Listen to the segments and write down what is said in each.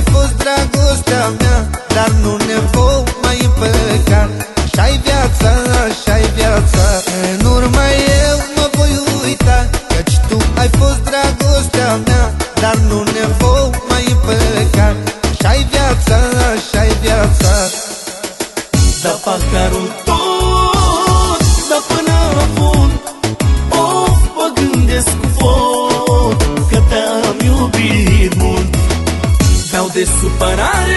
ai fost dragostea mea Dar nu ne vom mai împăca. Așa-i viața, așa-i viața. În urmă eu mă voi uita Căci tu ai fost dragostea mea Dar nu ne vom mai împăca. Așa-i viața, așa-i viața. Da paharul Beau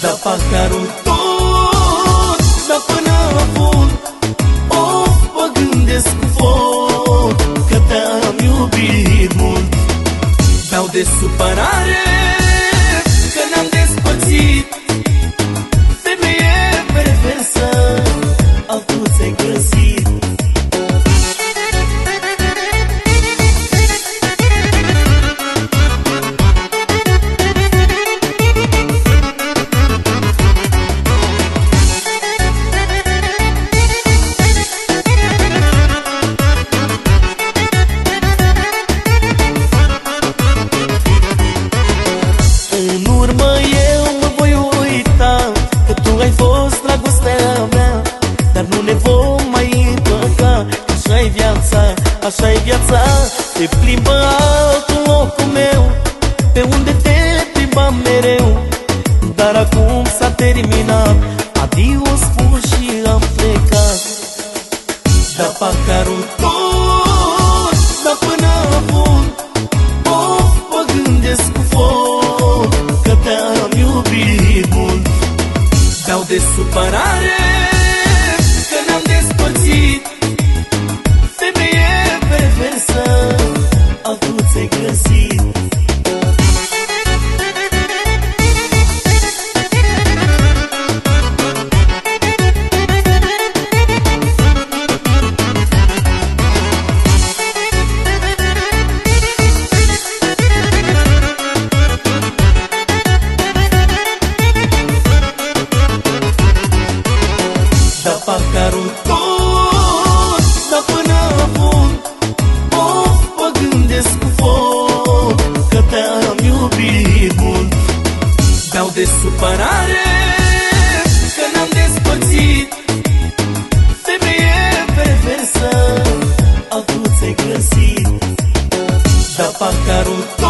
Da paharul tot Da până la fund Of, mă gândesc cu foc Că te-am iubit mult. Beau de supărare viața, așa-i viața Te plimbă altul locul meu. Pe unde te plimbam mereu. Dar acum s-a terminat. Adio spun și am plecat. Da paharul tot Da până la fund Of, mă gândesc cu foc Că te-am iubit mult. Beau de supărare paharul tot Da până la fund Of, mă gândesc cu foc Că te-am iubit mult. Beau de supărare Că ne-am despărțit. Femeie perversă Altul ți-ai găsit. Da paharul tot